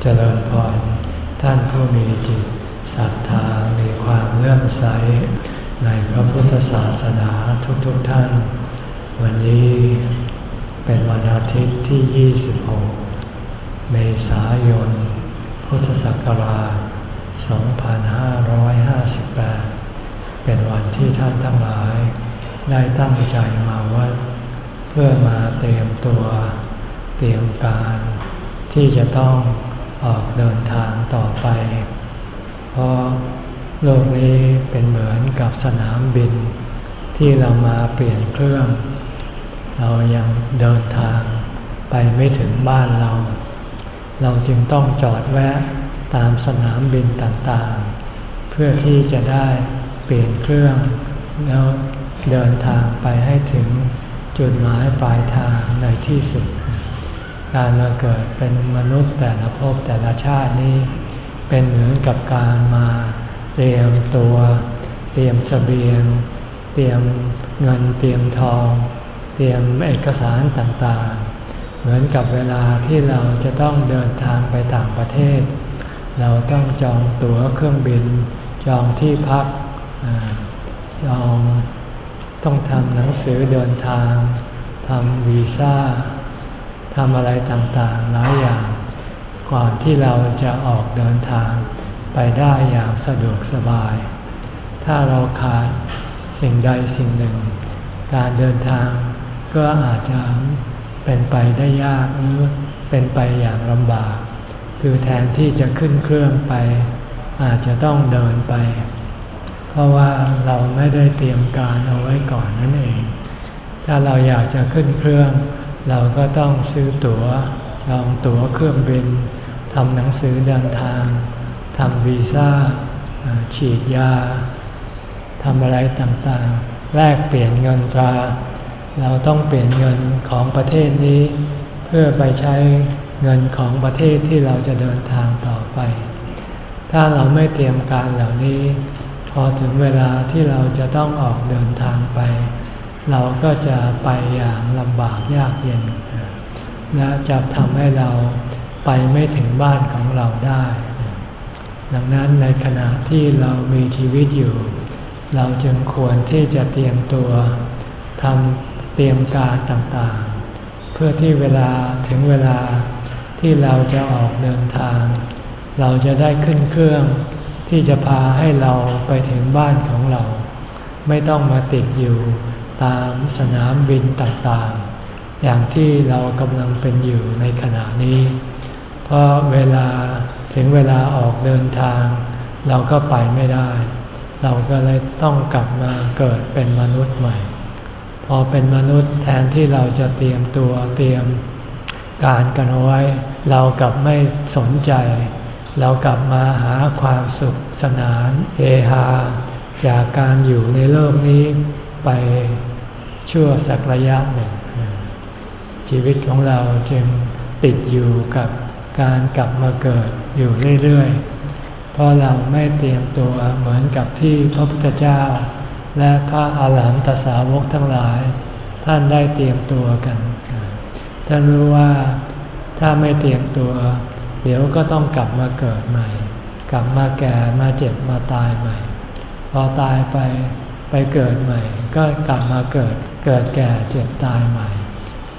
เจริญพร ท่านผู้มีจิตศรัทธา มีความเลื่อมใส ในพระพุทธศาสนาทุกๆทท่าน วันนี้เป็นวันอาทิตย์ที่ 26 เมษายน พุทธศักราช 2558 เป็นวันที่ท่านทั้งหลาย ได้ตั้งใจมาวัด เพื่อมาเตรียมตัว เตรียมการที่จะต้อง ออกเดินทางต่อไป เพราะโลกนี้เป็นเหมือนกับสนามบิน ที่เรามาเปลี่ยนเครื่อง เรายังเดินทางไปไม่ถึงบ้านเรา เราจึงต้องจอดแวะตามสนามบินต่างๆ เพื่อที่จะได้เปลี่ยนเครื่อง แล้วเดินทางไปให้ถึงจุดหมายปลายทางในที่สุด การมาเกิดเป็นมนุษย์แต่ละภพแต่ละชาตินี้ เป็นเหมือนกับการมาเตรียมตัว เตรียมสเสบียง เตรียมเงินเตรียมทอง เตรียมเอกสารต่างๆ เหมือนกับเวลาที่เราจะต้องเดินทางไปต่างประเทศ เราต้องจองตั๋วเครื่องบิน จองที่พักจองต้องทำหนังสือเดินทางทำวีซ่า ทำอะไรต่างๆหลายอย่างก่อนที่เราจะออกเดินทางไปได้อย่างสะดวกสบาย ถ้าเราขาดสิ่งใดสิ่งหนึ่ง การเดินทางก็อาจจะเป็นไปได้ยากหรือเป็นไปอย่างลำบาก คือแทนที่จะขึ้นเครื่องไป อาจจะต้องเดินไป เพราะว่าเราไม่ได้เตรียมการเอาไว้ก่อนนั่นเอง ถ้าเราอยากจะขึ้นเครื่อง เราก็ต้องซื้อตัว๋วจองตั๋วเครื่องบินทำหนังสือเดินทางทำวีซ่า ฉีดยาทำอะไรต่างๆ แลกเปลี่ยนเงินตรา เราต้องเปลี่ยนเงินของประเทศนี้ เพื่อไปใช้เงินของประเทศที่เราจะเดินทางต่อไป ถ้าเราไม่เตรียมการเหล่านี้ พอถึงเวลาที่เราจะต้องออกเดินทางไป เราก็จะไปอย่างลำบากยากเย็น และจะทำให้เราไปไม่ถึงบ้านของเราได้ ดังนั้นในขณะที่เรามีชีวิตอยู่ เราจึงควรที่จะเตรียมตัวทำเตรียมการต่างๆ เพื่อที่เวลาถึงเวลาที่เราจะออกเดินทาง เราจะได้ขึ้นเครื่องที่จะพาให้เราไปถึงบ้านของเรา ไม่ต้องมาติดอยู่ ตามสนามบินต่างๆ อย่างที่เรากำลังเป็นอยู่ในขณะนี้ เพราะเวลาถึงเวลาออกเดินทาง เราก็ไปไม่ได้ เราก็เลยต้องกลับมาเกิดเป็นมนุษย์ใหม่ พอเป็นมนุษย์แทนที่เราจะเตรียมตัวเตรียมการกันเอาไว้ เรากลับไม่สนใจ เรากลับมาหาความสุขสนานเฮฮาจากการอยู่ในโลกนี้ไป ชั่วสักระยะหนึ่ง ชีวิตของเราจึงติดอยู่กับการกลับมาเกิดอยู่เรื่อยๆ เพราะเราไม่เตรียมตัวเหมือนกับที่พระพุทธเจ้า และพระอาหารหันตสาวกทั้งหลาย ท่านได้เตรียมตัวกัน ท่านรู้ว่าถ้าไม่เตรียมตัว เดี๋ยวก็ต้องกลับมาเกิดใหม่ กลับมาแก่มาเจ็บมาตายใหม่ พอตายไป ไปเกิดใหม่ ก็กลับมาเกิดเกิดแก่เจ็บตายใหม่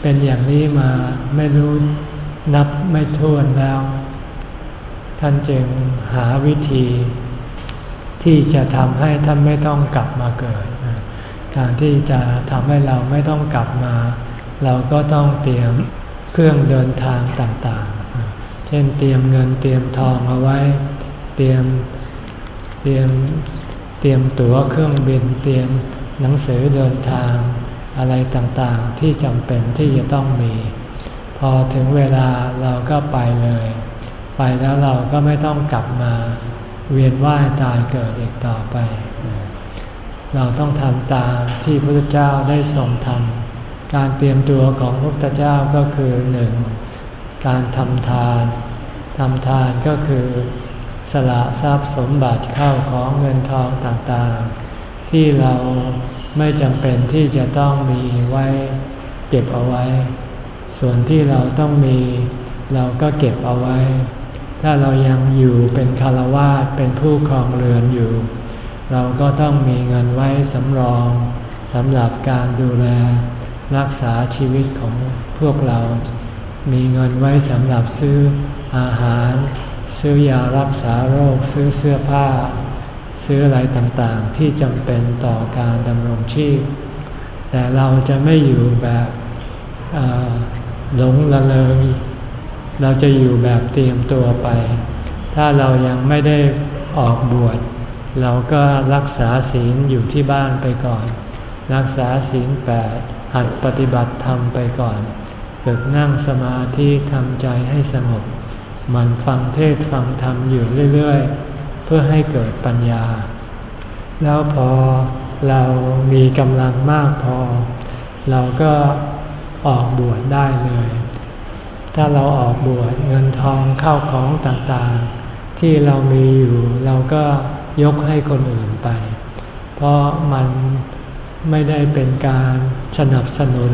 เป็นอย่างนี้มาไม่รู้นับไม่ถ้วนแล้ว ท่านจึงหาวิธี ที่จะทำให้ท่านไม่ต้องกลับมาเกิด การที่จะทำให้เราไม่ต้องกลับมา เราก็ต้องเตรียมเครื่องเดินทางต่างๆ เช่นเตรียมเงินเตรียมทองเอาไว้ เตรียมเตรียม เตรียมตั๋วเครื่องบินเตรียมหนังสือเดินทาง อะไรต่างๆที่จำเป็นที่จะต้องมี พอถึงเวลาเราก็ไปเลย ไปแล้วเราก็ไม่ต้องกลับมาเวียนว่ายตายเกิดอีกต่อไป เราต้องทำตามที่พระพุทธเจ้าได้ทรงทำการเตรียมตัวของพระพุทธเจ้าก็คือหนึ่งการทำทานทำทานก็คือ สละทรัพย์สมบัติเข้าของเงินทองต่างๆ ที่เราไม่จำเป็นที่จะต้องมีไว้เก็บเอาไว้ ส่วนที่เราต้องมีเราก็เก็บเอาไว้ ถ้าเรายังอยู่เป็นคารวาสเป็นผู้ครองเรือนอยู่ เราก็ต้องมีเงินไว้สำรองสำหรับการดูแลรักษาชีวิตของพวกเรา มีเงินไว้สำหรับซื้ออาหาร ซื้อยารักษาโรคซื้อเสื้อผ้า ซื้ออะไรต่างๆ ที่จำเป็นต่อการดำรงชีพ แต่เราจะไม่อยู่แบบหลงละเลยเราจะอยู่แบบเตรียมตัวไป ถ้าเรายังไม่ได้ออกบวชเราก็รักษาศีลอยู่ที่บ้านไปก่อน รักษาศีลแปดหัดปฏิบัติธรรมไปก่อน ฝึกนั่งสมาธิทำใจให้สงบ มันฟังเทศฟังธรรมอยู่เรื่อยๆ เพื่อให้เกิดปัญญา แล้วพอเรามีกำลังมากพอ เราก็ออกบวชได้เลย ถ้าเราออกบวชเงินทองเข้าของต่างๆ ที่เรามีอยู่เราก็ยกให้คนอื่นไป เพราะมันไม่ได้เป็นการสนับสนุน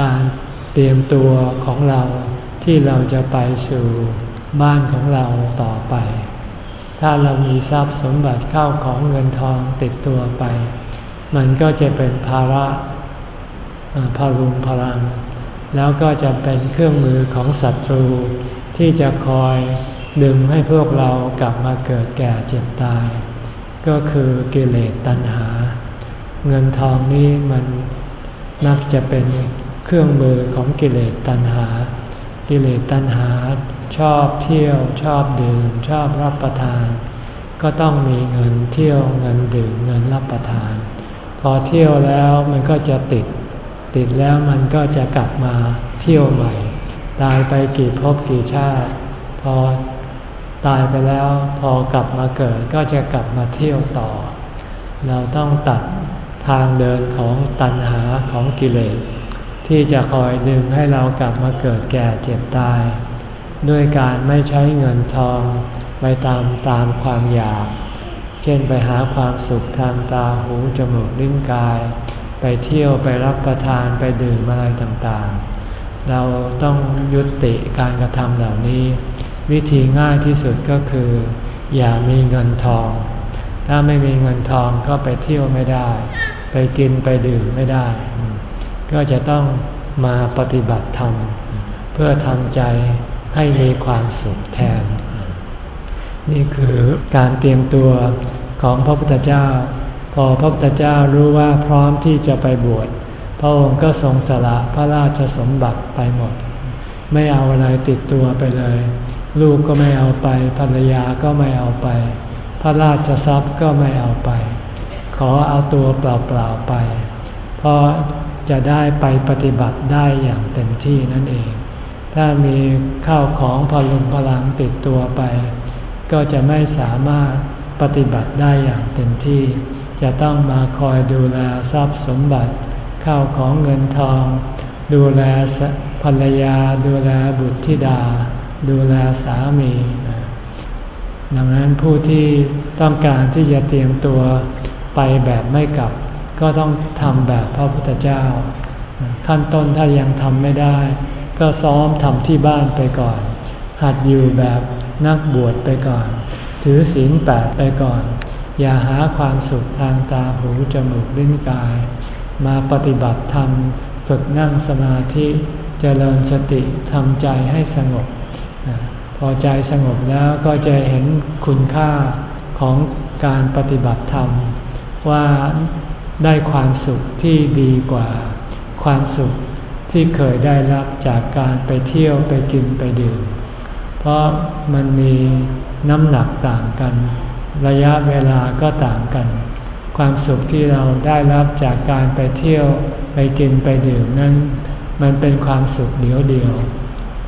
การเตรียมตัวของเรา ที่เราจะไปสู่บ้านของเราต่อไป ถ้าเรามีทรัพย์สมบัติเข้าของเงินทองติดตัวไป มันก็จะเป็นภาระพารุงพลัง แล้วก็จะเป็นเครื่องมือของศัตรู ที่จะคอยดึงให้พวกเรากลับมาเกิดแก่เจ็บตาย ก็คือกิเลสตัณหา เงินทองนี้มันนักจะเป็นเครื่องมือของกิเลสตัณหา กิเลสตัณหาชอบเที่ยวชอบดื่มชอบรับประทาน ก็ต้องมีเงินเที่ยวเงินดื่มเงินรับประทาน พอเที่ยวแล้วมันก็จะติด ติดแล้วมันก็จะกลับมาเที่ยวใหม่ ตายไปกี่ภพกี่ชาติ พอตายไปแล้วพอกลับมาเกิดก็จะกลับมาเที่ยวต่อ เราต้องตัดทางเดินของตัณหาของกิเลส ที่จะคอยดึงให้เรากลับมาเกิดแก่เจ็บตาย ด้วยการไม่ใช้เงินทอง ไปตามตามความอยาก เช่นไปหาความสุขทางตาหูจมูกลิ้นกาย ไปเที่ยวไปรับประทานไปดื่มอะไรต่างๆ เราต้องยุติการกระทำเหล่านี้ วิธีง่ายที่สุดก็คือ อย่ามีเงินทอง ถ้าไม่มีเงินทองก็ไปเที่ยวไม่ได้ ไปกินไปดื่มไม่ได้ ก็จะต้องมาปฏิบัติธรรม เพื่อทำใจให้มีความสุขแทน นี่คือการเตรียมตัวของพระพุทธเจ้า พอพระพุทธเจ้ารู้ว่าพร้อมที่จะไปบวชพระองค์ก็ทรงสละพระราชสมบัติไปหมด ไม่เอาอะไรติดตัวไปเลย ลูกก็ไม่เอาไปภรรยาก็ไม่เอาไป พระราชทรัพย์ก็ไม่เอาไป ขอเอาตัวเปล่าๆไป เพราะ จะได้ไปปฏิบัติได้อย่างเต็มที่นั่นเอง ถ้ามีข้าวของพลุงพลังติดตัวไป ก็จะไม่สามารถปฏิบัติได้อย่างเต็มที่ จะต้องมาคอยดูแลทรัพย์สมบัติข้าวของเงินทอง ดูแลภรรยา ดูแลบุตรธิดา ดูแลสามีดังนั้นผู้ที่ต้องการที่จะเตรียมตัวไปแบบไม่กลับ ก็ต้องทำแบบพระพุทธเจ้า ขั้นต้นถ้ายังทำไม่ได้ ก็ซ้อมทำที่บ้านไปก่อน หัดอยู่แบบนักบวชไปก่อน ถือศีลแปดไปก่อน อย่าหาความสุขทางตาหูจมูกลิ้นกาย มาปฏิบัติธรรมฝึกนั่งสมาธิเจริญสติทำใจให้สงบ พอใจสงบแล้วก็จะเห็นคุณค่าของการปฏิบัติธรรม ว่า ได้ความสุขที่ดีกว่า ความสุขที่เคยได้รับจากการไปเที่ยวไปกินไปดื่ม เพราะมันมีน้ำหนักต่างกัน ระยะเวลาก็ต่างกัน ความสุขที่เราได้รับจากการไปเที่ยวไปกินไปดื่มนั้น มันเป็นความสุขเดียวเดียว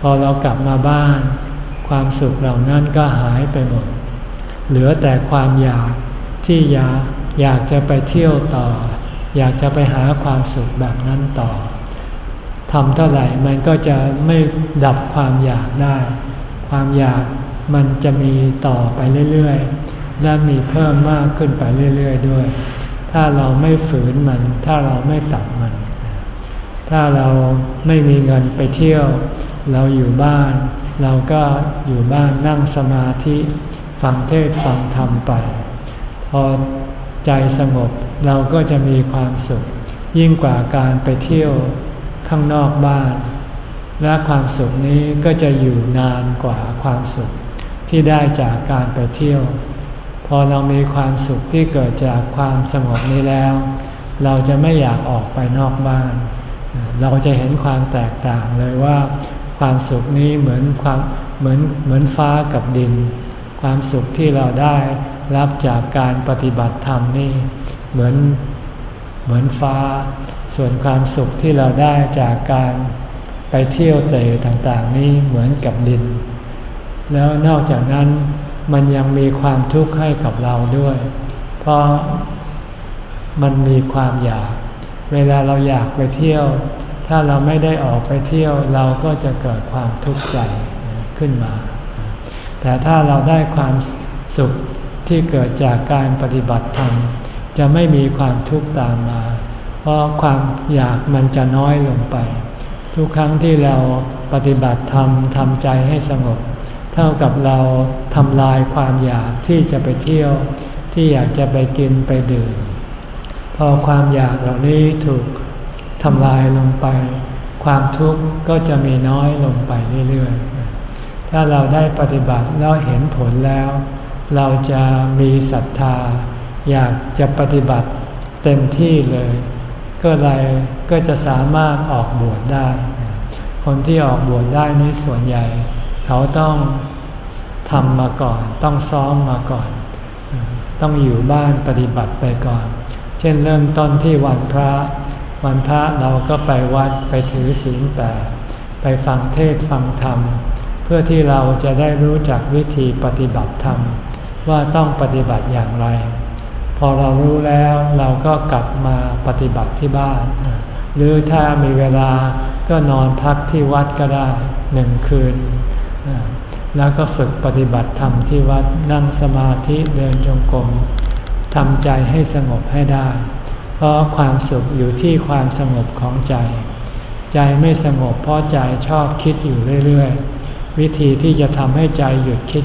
พอเรากลับมาบ้าน ความสุขเหล่านั้นก็หายไปหมด เหลือแต่ความอยากที่อยาก อยากจะไปเที่ยวต่อ อยากจะไปหาความสุขแบบนั้นต่อทำเท่าไหร่มันก็จะไม่ดับความอยากได้ ความอยากมันจะมีต่อไปเรื่อยๆ และมีเพิ่มมากขึ้นไปเรื่อยๆด้วย ถ้าเราไม่ฝืนมัน ถ้าเราไม่ตัดมัน ถ้าเราไม่มีเงินไปเที่ยว เราอยู่บ้าน เราก็อยู่บ้านนั่งสมาธิ ฟังเทศฟังธรรมไป พอ ใจสงบเราก็จะมีความสุข ยิ่งกว่าการไปเที่ยวข้างนอกบ้าน และความสุขนี้ก็จะอยู่นานกว่าความสุขที่ได้จากการไปเที่ยว พอเรามีความสุขที่เกิดจากความสงบนี้แล้ว เราจะไม่อยากออกไปนอกบ้าน เราจะเห็นความแตกต่างเลยว่า ความสุขนี้เหมือนความเหมือนเหมือนฟ้ากับดิน ความสุขที่เราได้ รับจากการปฏิบัติธรรมนี่เหมือนเหมือนฟ้า ส่วนความสุขที่เราได้จากการไปเที่ยวเตะต่างๆ นี่เหมือนกับดิน แล้วนอกจากนั้นมันยังมีความทุกข์ให้กับเราด้วย เพราะมันมีความอยาก เวลาเราอยากไปเที่ยว ถ้าเราไม่ได้ออกไปเที่ยวเราก็จะเกิดความทุกข์ใจขึ้นมา แต่ถ้าเราได้ความสุข ที่เกิดจากการปฏิบัติธรรม จะไม่มีความทุกข์ตามมา เพราะความอยากมันจะน้อยลงไป ทุกครั้งที่เราปฏิบัติธรรมทำใจให้สงบ เท่ากับเราทำลายความอยากที่จะไปเที่ยว ที่อยากจะไปกินไปดื่ม พอความอยากเหล่านี้ถูกทำลายลงไป ความทุกข์ก็จะมีน้อยลงไปเรื่อยๆ ถ้าเราได้ปฏิบัติแล้วเห็นผลแล้ว เราจะมีศรัทธา อยากจะปฏิบัติเต็มที่เลย ก็เลยก็จะสามารถออกบวชได้ คนที่ออกบวชได้นี้ส่วนใหญ่ เขาต้องทำมาก่อน ต้องซ้อมมาก่อน ต้องอยู่บ้านปฏิบัติไปก่อน เช่นเริ่มต้นที่วันพระ วันพระเราก็ไปวัดไปถือศีลแปดไปฟังเทศฟังธรรม เพื่อที่เราจะได้รู้จักวิธีปฏิบัติธรรม ว่าต้องปฏิบัติอย่างไร พอเรารู้แล้วเราก็กลับมาปฏิบัติที่บ้าน หรือถ้ามีเวลาก็นอนพักที่วัดก็ได้หนึ่งคืน แล้วก็ฝึกปฏิบัติธรรมที่วัดนั่งสมาธิเดินจงกรมทำใจให้สงบให้ได้ เพราะความสุขอยู่ที่ความสงบของใจ ใจไม่สงบเพราะใจชอบคิดอยู่เรื่อย ๆ วิธีที่จะทำให้ใจหยุดคิด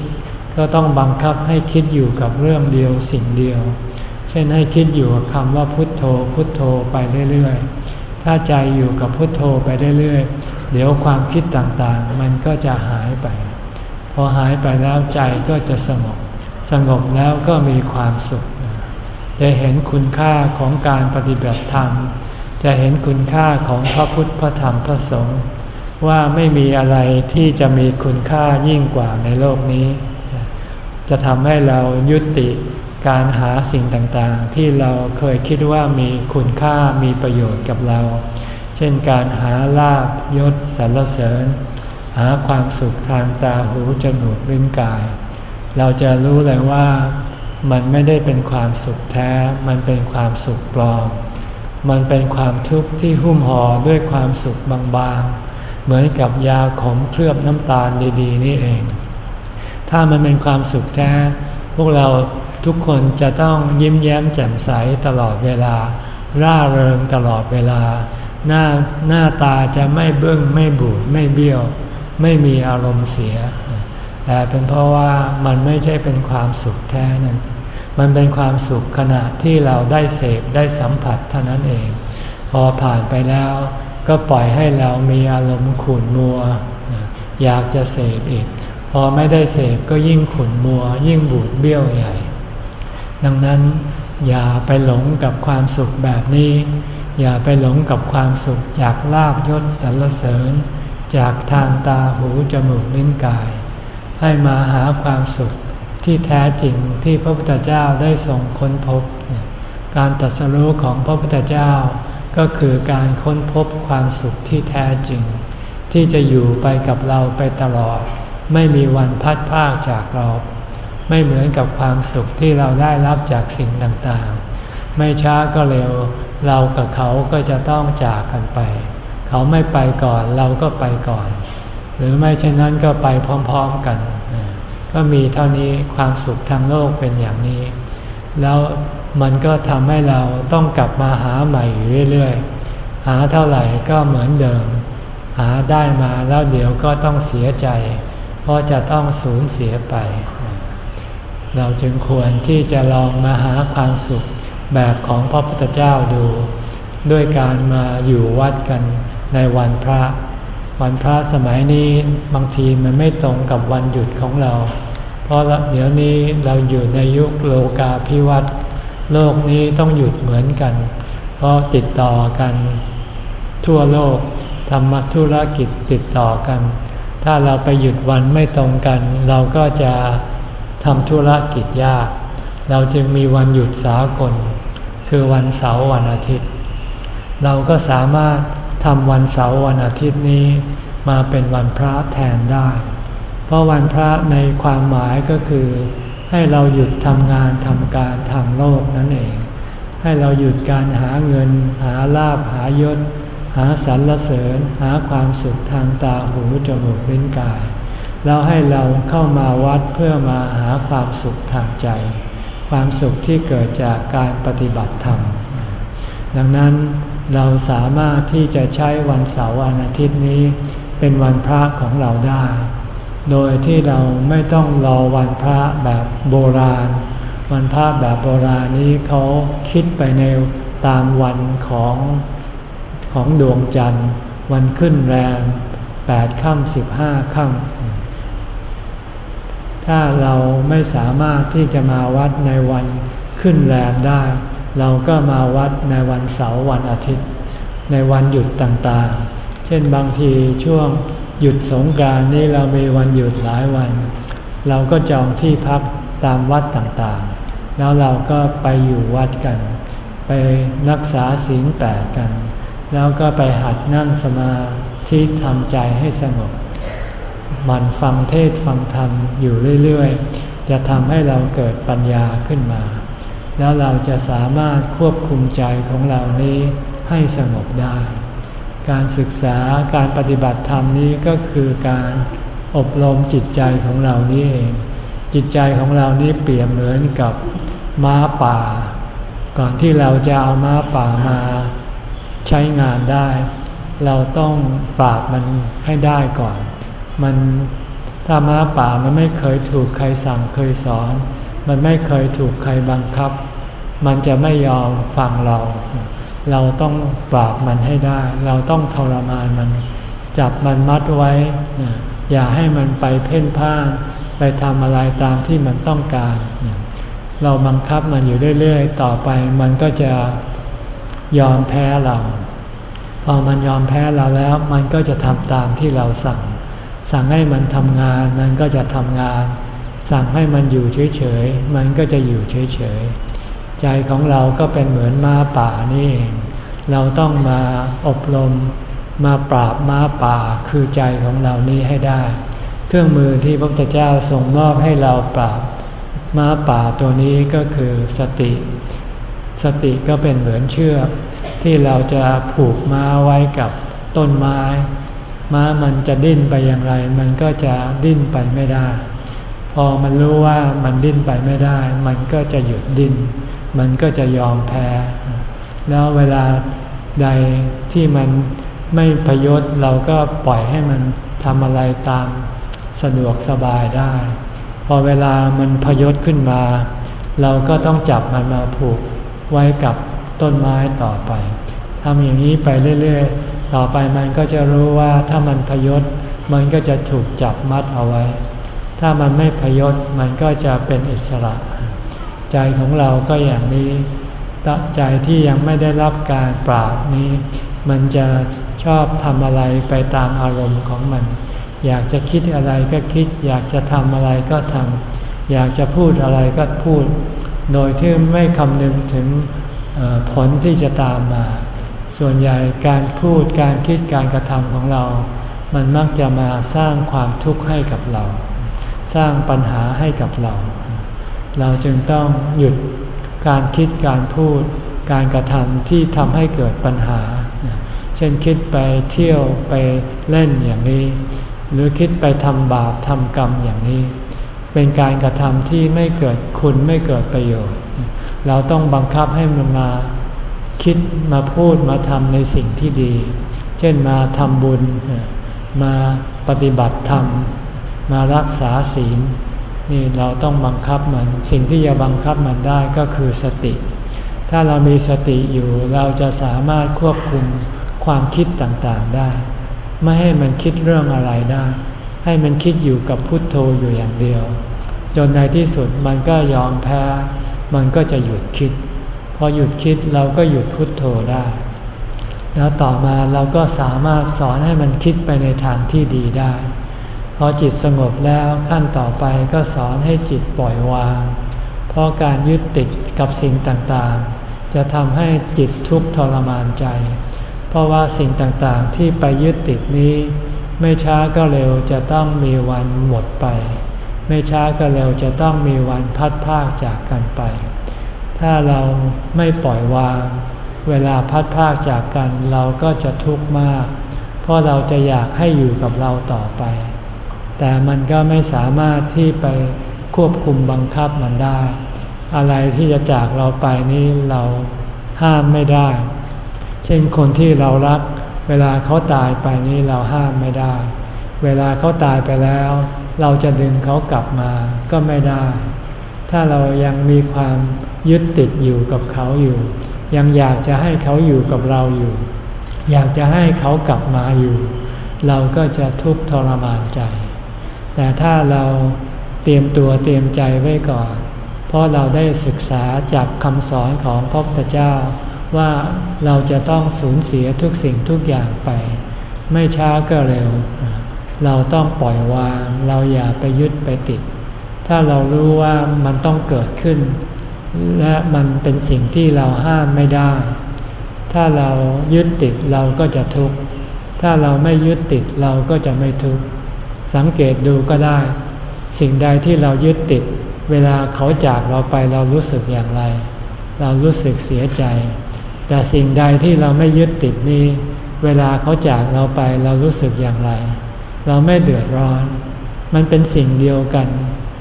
ก็ต้องบังคับให้คิดอยู่กับเรื่องเดียวสิ่งเดียว เช่นให้คิดอยู่กับคำว่าพุทโธพุทโธไปเรื่อยๆ ถ้าใจอยู่กับพุทโธไปเรื่อยๆ เดี๋ยวความคิดต่างๆ มันก็จะหายไป พอหายไปแล้วใจก็จะสงบ สงบแล้วก็มีความสุข จะเห็นคุณค่าของการปฏิบัติธรรม จะเห็นคุณค่าของพระพุทธพระธรรมพระสงฆ์ว่าไม่มีอะไรที่จะมีคุณค่ายิ่งกว่าในโลกนี้ จะทำให้เรายุติการหาสิ่งต่างๆ ที่เราเคยคิดว่ามีคุณค่ามีประโยชน์กับเรา เช่นการหาลาบยศสรรเสริญ หาความสุขทางตาหูจมูกลิ้นกาย เราจะรู้เลยว่ามันไม่ได้เป็นความสุขแท้ มันเป็นความสุขปลอม มันเป็นความทุกข์ที่หุ้มห่อด้วยความสุขบางๆ เหมือนกับยาขมเคลือบน้ำตาลดีๆ นี่เอง ถ้ามันเป็นความสุขแท้ พวกเราทุกคนจะต้องยิ้มแย้มแจ่มใสตลอดเวลา ร่าเริงตลอดเวลา หน้าหน้าตาจะไม่เบื้องไม่บูดไม่เบี้ยว ไม่มีอารมณ์เสีย แต่เป็นเพราะว่ามันไม่ใช่เป็นความสุขแท้นั่นมันเป็นความสุขขณะที่เราได้เสพได้สัมผัสเท่านั้นเอง พอผ่านไปแล้วก็ปล่อยให้เรามีอารมณ์ขุ่นมัว อยากจะเสพอีก พอไม่ได้เสพก็ยิ่งขุนมัว ยิ่งบูดเบี้ยวใหญ่ ดังนั้นอย่าไปหลงกับความสุขแบบนี้ อย่าไปหลงกับความสุขจากลาบยศสรรเสริญ จากทางตาหูจมูกลิ้นกาย ให้มาหาความสุขที่แท้จริงที่พระพุทธเจ้าได้ทรงค้นพบ การตัดสรู้ของพระพุทธเจ้า ก็คือการค้นพบความสุขที่แท้จริง ที่จะอยู่ไปกับเราไปตลอด ไม่มีวันพัดพากจากเรา ไม่เหมือนกับความสุขที่เราได้รับจากสิ่งต่างๆ ไม่ช้าก็เร็ว เรากับเขาก็จะต้องจากกันไป เขาไม่ไปก่อนเราก็ไปก่อน หรือไม่เช่นนั้นก็ไปพร้อมๆกัน ก็มีเท่านี้ความสุขทางโลกเป็นอย่างนี้ แล้วมันก็ทำให้เราต้องกลับมาหาใหม่เรื่อยๆ หาเท่าไหร่ก็เหมือนเดิม หาได้มาแล้วเดี๋ยวก็ต้องเสียใจ เพราะจะต้องสูญเสียไป เราจึงควรที่จะลองมาหาความสุขแบบของพระพุทธเจ้าดู ด้วยการมาอยู่วัดกันในวันพระ วันพระสมัยนี้บางทีมันไม่ตรงกับวันหยุดของเรา เพราะเดี๋ยวนี้เราอยู่ในยุคโลกาภิวัตน์โลกนี้ต้องหยุดเหมือนกัน เพราะติดต่อกันทั่วโลกทำธุรกิจติดต่อกัน ถ้าเราไปหยุดวันไม่ตรงกัน เราก็จะทำธุรกิจยาก เราจึงมีวันหยุดสากล คือวันเสาร์วันอาทิตย์ เราก็สามารถทำวันเสาร์วันอาทิตย์นี้ มาเป็นวันพระแทนได้ เพราะวันพระในความหมายก็คือ ให้เราหยุดทำงานทำการทางโลกนั่นเอง ให้เราหยุดการหาเงินหาลาบหายศ หาสรรเสริญหาความสุขทางตาหูจมูกลิ้นกาย แล้วให้เราเข้ามาวัดเพื่อมาหาความสุขทางใจ ความสุขที่เกิดจากการปฏิบัติธรรม ดังนั้นเราสามารถที่จะใช้วันเสาร์วันอาทิตย์นี้ เป็นวันพระของเราได้ โดยที่เราไม่ต้องรอวันพระแบบโบราณ วันพระแบบโบราณนี้เขาคิดไปในตามวันของ ของดวงจันทร์ วันขึ้นแรมแปดค่ำสิบห้าค่ำถ้าเราไม่สามารถที่จะมาวัดในวันขึ้นแรมได้ เราก็มาวัดในวันเสาร์วันอาทิตย์ ในวันหยุดต่างๆ เช่นบางทีช่วงหยุดสงกรานนี้เรามีวันหยุดหลายวัน เราก็จองที่พักตามวัดต่างๆ แล้วเราก็ไปอยู่วัดกัน ไปรักษาศีลแปดกัน แล้วก็ไปหัดนั่งสมาธิทำใจให้สงบมันฟังเทศฟังธรรมอยู่เรื่อยๆ จะทำให้เราเกิดปัญญาขึ้นมา แล้วเราจะสามารถควบคุมใจของเรานี้ให้สงบได้ การศึกษาการปฏิบัติธรรมนี้ก็คือการอบรมจิตใจของเรานี่เอง จิตใจของเรานี้เปรียบเหมือนกับม้าป่า ก่อนที่เราจะเอาม้าป่ามา ใช้งานได้ เราต้องปราบมันให้ได้ก่อน มันถ้าม้าป่ามันไม่เคยถูกใครสั่งเคยสอน มันไม่เคยถูกใครบังคับ มันจะไม่ยอมฟังเรา เราต้องปราบมันให้ได้ เราต้องทรมานมัน จับมันมัดไว้ อย่าให้มันไปเพ่นพ่านไปทำอะไรตามที่มันต้องการ เราบังคับมันอยู่เรื่อย ๆ ต่อไปมันก็จะ ยอมแพ้เรา พอมันยอมแพ้เราแล้วมันก็จะทำตามที่เราสั่ง สั่งให้มันทำงานมันก็จะทำงาน สั่งให้มันอยู่เฉยๆมันก็จะอยู่เฉยๆใจของเราก็เป็นเหมือนม้าป่านี่เองเราต้องมาอบรมมาปราบม้าป่าคือใจของเรานี้ให้ได้ เครื่องมือที่พระพุทธเจ้าทรงมอบให้เราปราบม้าป่าตัวนี้ก็คือสติ สติก็เป็นเหมือนเชือกที่เราจะผูกม้าไว้กับต้นไม้ ม้ามันจะดิ้นไปอย่างไร มันก็จะดิ้นไปไม่ได้ พอมันรู้ว่ามันดิ้นไปไม่ได้ มันก็จะหยุดดิ้น มันก็จะยอมแพ้ แล้วเวลาใดที่มันไม่พยศเราก็ปล่อยให้มันทำอะไรตามสะดวกสบายได้ พอเวลามันพยศขึ้นมา เราก็ต้องจับมันมาผูก ไว้กับต้นไม้ต่อไปทำอย่างนี้ไปเรื่อยๆ ต่อไปมันก็จะรู้ว่าถ้ามันพยศมันก็จะถูกจับมัดเอาไว้ ถ้ามันไม่พยศมันก็จะเป็นอิสระ ใจของเราก็อย่างนี้ใจที่ยังไม่ได้รับการปราบนี้ มันจะชอบทำอะไรไปตามอารมณ์ของมัน อยากจะคิดอะไรก็คิด อยากจะทำอะไรก็ทำอยากจะพูดอะไรก็พูด โดยที่ไม่คำนึงถึงผลที่จะตามมา ส่วนใหญ่การพูดการคิดการกระทำของเรา มันมักจะมาสร้างความทุกข์ให้กับเรา สร้างปัญหาให้กับเรา เราจึงต้องหยุดการคิดการพูด การกระทำที่ทำให้เกิดปัญหา เช่นคิดไปเที่ยวไปเล่นอย่างนี้ หรือคิดไปทำบาปทำกรรมอย่างนี้ เป็นการกระทำที่ไม่เกิดคุณไม่เกิดประโยชน์ เราต้องบังคับให้มันมาคิดมาพูดมาทำในสิ่งที่ดี เช่นมาทำบุญ มาปฏิบัติธรรม มารักษาศีล นี่เราต้องบังคับมัน สิ่งที่จะบังคับมันได้ก็คือสติ ถ้าเรามีสติอยู่เราจะสามารถควบคุมความคิดต่างๆได้ ไม่ให้มันคิดเรื่องอะไรได้ ให้มันคิดอยู่กับพุทโธอยู่อย่างเดียว จนในที่สุดมันก็ยอมแพ้ มันก็จะหยุดคิด พอหยุดคิดเราก็หยุดพุทโธได้ แล้วต่อมาเราก็สามารถสอนให้มันคิดไปในทางที่ดีได้ พอจิตสงบแล้วขั้นต่อไปก็สอนให้จิตปล่อยวาง เพราะการยึดติดกับสิ่งต่างๆ จะทำให้จิตทุกข์ทรมานใจ เพราะว่าสิ่งต่างๆที่ไปยึดติดนี้ ไม่ช้าก็เร็วจะต้องมีวันหมดไป ไม่ช้าก็เร็วจะต้องมีวันพัดพากจากกันไป ถ้าเราไม่ปล่อยวาง เวลาพัดพากจากกันเราก็จะทุกข์มาก เพราะเราจะอยากให้อยู่กับเราต่อไป แต่มันก็ไม่สามารถที่ไปควบคุมบังคับมันได้ อะไรที่จะจากเราไปนี้เราห้ามไม่ได้ เช่นคนที่เรารัก เวลาเขาตายไปนี้เราห้ามไม่ได้ เวลาเขาตายไปแล้ว เราจะดึงเขากลับมาก็ไม่ได้ ถ้าเรายังมีความยึดติดอยู่กับเขาอยู่ ยังอยากจะให้เขาอยู่กับเราอยู่ อยากจะให้เขากลับมาอยู่ เราก็จะทุกข์ทรมานใจ แต่ถ้าเราเตรียมตัวเตรียมใจไว้ก่อน เพราะเราได้ศึกษาจากคำสอนของพระพุทธเจ้า ว่าเราจะต้องสูญเสียทุกสิ่งทุกอย่างไป ไม่ช้าก็เร็ว เราต้องปล่อยวาง เราอย่าไปยึดไปติด ถ้าเรารู้ว่ามันต้องเกิดขึ้น และมันเป็นสิ่งที่เราห้ามไม่ได้ ถ้าเรายึดติดเราก็จะทุกข์ ถ้าเราไม่ยึดติดเราก็จะไม่ทุกข์ สังเกตดูก็ได้ สิ่งใดที่เรายึดติด เวลาเขาจากเราไปเรารู้สึกอย่างไร เรารู้สึกเสียใจ แต่สิ่งใดที่เราไม่ยึดติดนี้ เวลาเขาจากเราไปเรารู้สึกอย่างไร เราไม่เดือดร้อน มันเป็นสิ่งเดียวกัน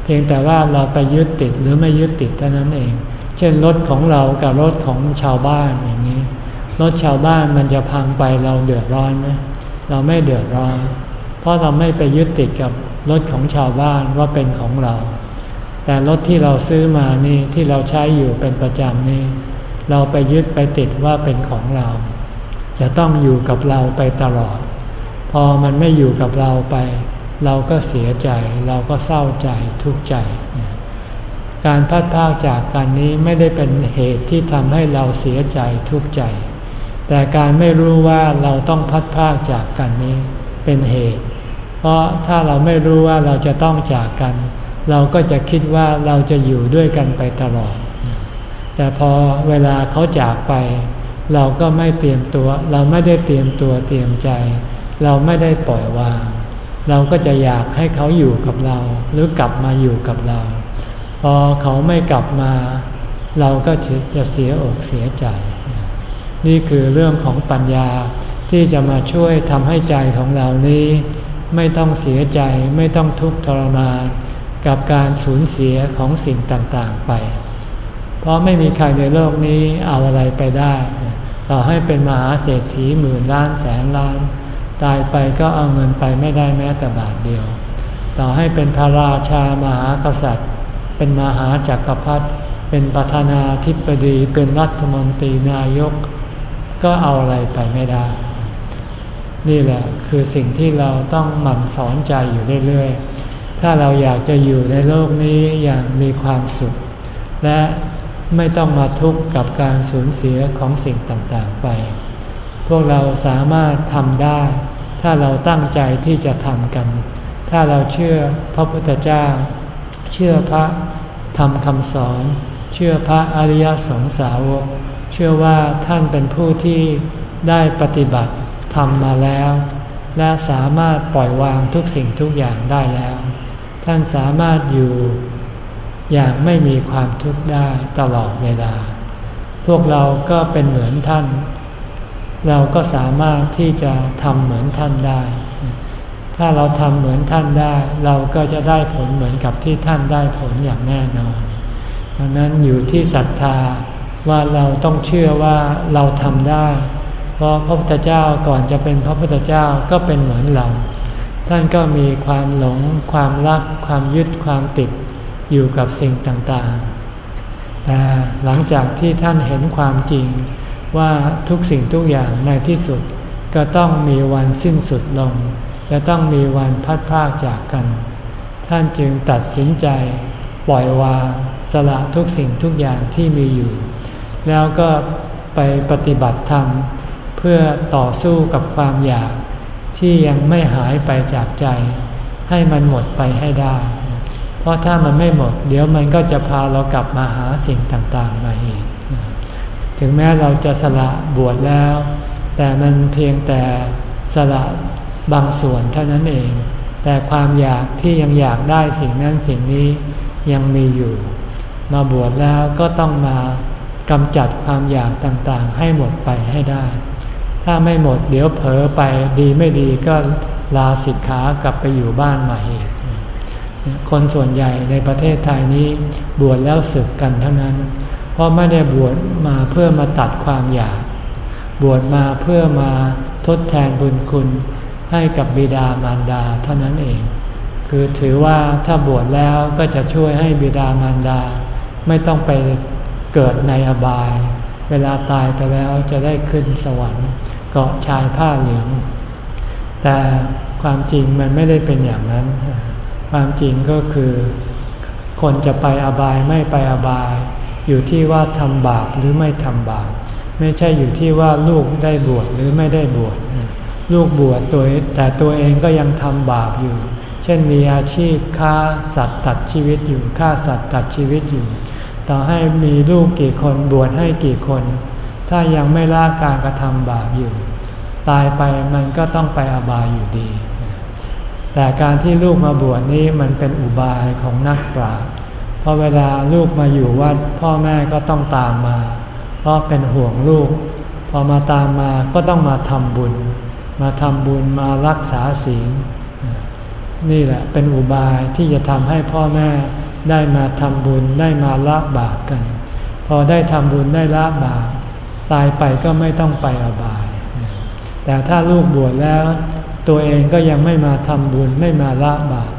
เพียงแต่ว่าเราไปยึดติดหรือไม่ยึดติดเท่านั้นเอง เช่นรถของเรากับรถของชาวบ้านอย่างนี้ รถชาวบ้านมันจะพังไปเราเดือดร้อนไหมเราไม่เดือดร้อน เพราะเราไม่ไปยึดติดกับรถของชาวบ้านว่าเป็นของเรา แต่รถที่เราซื้อมานี่ที่เราใช้อยู่เป็นประจำนี่ เราไปยึดไปติดว่าเป็นของเรา จะต้องอยู่กับเราไปตลอด พอมันไม่อยู่กับเราไป เราก็เสียใจ เราก็เศร้าใจทุกข์ใจ การพัดพากจากกันนี้ไม่ได้เป็นเหตุที่ทำให้เราเสียใจทุกข์ใจ แต่การไม่รู้ว่าเราต้องพัดพากจากกันนี้เป็นเหตุ เพราะถ้าเราไม่รู้ว่าเราจะต้องจากกัน เราก็จะคิดว่าเราจะอยู่ด้วยกันไปตลอด แต่พอเวลาเขาจากไป เราก็ไม่เตรียมตัว เราไม่ได้เตรียมตัวเตรียมใจ เราไม่ได้ปล่อยวาง เราก็จะอยากให้เขาอยู่กับเรา หรือกลับมาอยู่กับเรา พอเขาไม่กลับมา เราก็จะเสียอกเสียใจ นี่คือเรื่องของปัญญาที่จะมาช่วยทำให้ใจของเรานี้ ไม่ต้องเสียใจไม่ต้องทุกข์ทรมานกับการสูญเสียของสิ่งต่างๆไป เพราะไม่มีใครในโลกนี้เอาอะไรไปได้ ต่อให้เป็นมหาเศรษฐีหมื่นล้านแสนล้าน ตายไปก็เอาเงินไปไม่ได้แม้แต่บาทเดียว ต่อให้เป็นพระราชามหากษัตริย์ เป็นมหาจักรพรรดิเป็นประธานาธิบดีเป็นรัฐมนตรีนายก ก็เอาอะไรไปไม่ได้ นี่แหละคือสิ่งที่เราต้องหมั่นสอนใจอยู่เรื่อยๆถ้าเราอยากจะอยู่ในโลกนี้อย่างมีความสุข และ ไม่ต้องมาทุกข์กับการสูญเสียของสิ่งต่างๆไป พวกเราสามารถทำได้ ถ้าเราตั้งใจที่จะทำกัน ถ้าเราเชื่อพระพุทธเจ้า เชื่อพระธรรมคำสอน เชื่อพระอริยสงสาวก เชื่อว่าท่านเป็นผู้ที่ได้ปฏิบัติทำมาแล้ว และสามารถปล่อยวางทุกสิ่งทุกอย่างได้แล้ว ท่านสามารถอยู่ อย่างไม่มีความทุกข์ได้ตลอดเวลา พวกเราก็เป็นเหมือนท่าน เราก็สามารถที่จะทำเหมือนท่านได้ ถ้าเราทำเหมือนท่านได้ เราก็จะได้ผลเหมือนกับที่ท่านได้ผลอย่างแน่นอน ดังนั้นอยู่ที่ศรัทธาว่าเราต้องเชื่อว่าเราทำได้ เพราะพระพุทธเจ้าก่อนจะเป็นพระพุทธเจ้าก็เป็นเหมือนเรา ท่านก็มีความหลง ความรัก ความยึดความติด อยู่กับสิ่งต่างๆ แต่หลังจากที่ท่านเห็นความจริงว่าทุกสิ่งทุกอย่างในที่สุดก็ต้องมีวันสิ้นสุดลง จะต้องมีวันพัดพากจากกัน ท่านจึงตัดสินใจ ปล่อยวางสละทุกสิ่งทุกอย่างที่มีอยู่ แล้วก็ไปปฏิบัติธรรม เพื่อต่อสู้กับความอยากที่ยังไม่หายไปจากใจ ให้มันหมดไปให้ได้ เพราะถ้ามันไม่หมด เดี๋ยวมันก็จะพาเรากลับมาหาสิ่งต่างๆมาอีก ถึงแม้เราจะสละบวชแล้ว แต่มันเพียงแต่สละบางส่วนเท่านั้นเอง แต่ความอยากที่ยังอยากได้สิ่งนั้นสิ่งนี้ยังมีอยู่ มาบวชแล้วก็ต้องมากำจัดความอยากต่างๆ ให้หมดไปให้ได้ ถ้าไม่หมดเดี๋ยวเผลอไปดีไม่ดีก็ลาสิกขากลับไปอยู่บ้านใหม่อีก คนส่วนใหญ่ในประเทศไทยนี้บวชแล้วสึกกันทั้งนั้น เพราะไม่ได้บวชมาเพื่อมาตัดความอยาก บวชมาเพื่อมาทดแทนบุญคุณให้กับบิดามารดาเท่านั้นเอง คือถือว่าถ้าบวชแล้วก็จะช่วยให้บิดามารดา ไม่ต้องไปเกิดในอบาย เวลาตายไปแล้วจะได้ขึ้นสวรรค์เกาะชายผ้าเหลือง แต่ความจริงมันไม่ได้เป็นอย่างนั้น ความจริงก็คือ คนจะไปอบายไม่ไปอบาย อยู่ที่ว่าทำบาปหรือไม่ทำบาป ไม่ใช่อยู่ที่ว่าลูกได้บวชหรือไม่ได้บวชลูกบวชตัวแต่ตัวเองก็ยังทำบาปอยู่ เช่นมีอาชีพฆ่าสัตว์ตัดชีวิตอยู่ฆ่าสัตว์ตัดชีวิตอยู่ ต่อให้มีลูกกี่คนบวชให้กี่คน ถ้ายังไม่ละการกระทำบาปอยู่ ตายไปมันก็ต้องไปอบายอยู่ดี แต่การที่ลูกมาบวชนี้มันเป็นอุบายของนักปราชญ์พอเวลาลูกมาอยู่วัดพ่อแม่ก็ต้องตามมา เพราะเป็นห่วงลูก พอมาตามมาก็ต้องมาทำบุญ มาทำบุญมารักษาศีลนี่แหละเป็นอุบายที่จะทำให้พ่อแม่ได้มาทำบุญได้มาละบาปกัน พอได้ทำบุญได้ละบาปตายไปก็ไม่ต้องไปอบาย แต่ถ้าลูกบวชแล้ว ตัวเองก็ยังไม่มาทำบุญไม่มาละบาป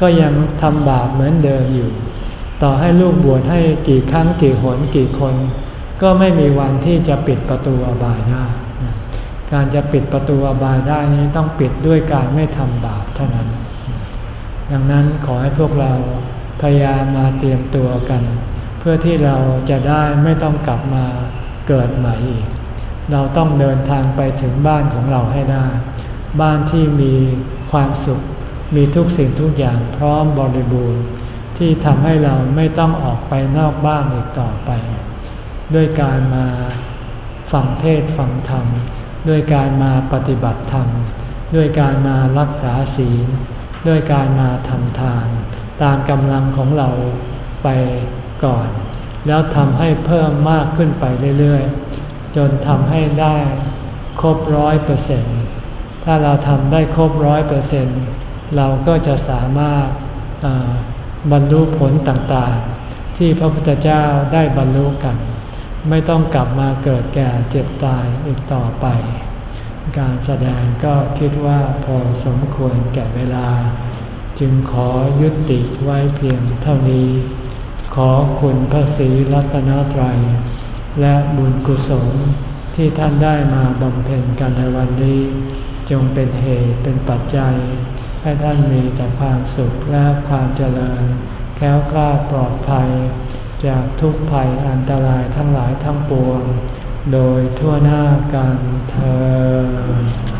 ก็ยังทำบาปเหมือนเดิมอยู่ ต่อให้ลูกบวชให้กี่ครั้งกี่หนกี่คน ก็ไม่มีวันที่จะปิดประตูอบายได้ การจะปิดประตูอบายได้นี้ต้องปิดด้วยการไม่ทำบาปเท่านั้น ดังนั้นขอให้พวกเราพยายามมาเตรียมตัวกัน เพื่อที่เราจะได้ไม่ต้องกลับมาเกิดใหม่อีก เราต้องเดินทางไปถึงบ้านของเราให้ได้ บ้านที่มีความสุข มีทุกสิ่งทุกอย่างพร้อมบริบูรณ์ ที่ทำให้เราไม่ต้องออกไปนอกบ้านอีกต่อไป ด้วยการมาฟังเทศฟังธรรม ด้วยการมาปฏิบัติธรรม ด้วยการมารักษาศีล ด้วยการมาทำทาน ตามกำลังของเราไปก่อน แล้วทำให้เพิ่มมากขึ้นไปเรื่อยๆ จนทำให้ได้ครบร้อยเปอร์เซ็นต์ ถ้าเราทำได้ครบร้อยเปอร์เซ็นต์เราก็จะสามารถบรรลุผลต่างๆ ที่พระพุทธเจ้าได้บรรลุกัน ไม่ต้องกลับมาเกิดแก่เจ็บตายอีกต่อไป การแสดงก็คิดว่าพอสมควรแก่เวลา จึงขอยุติไว้เพียงเท่านี้ ขอคุณพระศรีรัตนตรัย และบุญกุศลที่ท่านได้มาบำเพ็ญกันในวันนี้ จงเป็นเหตุเป็นปัจจัย ให้ท่านมีแต่ความสุขและความเจริญ แค้วกล้าปลอดภัย จากทุกภัยอันตรายทั้งหลายทั้งปวง โดยทั่วหน้ากันเธอ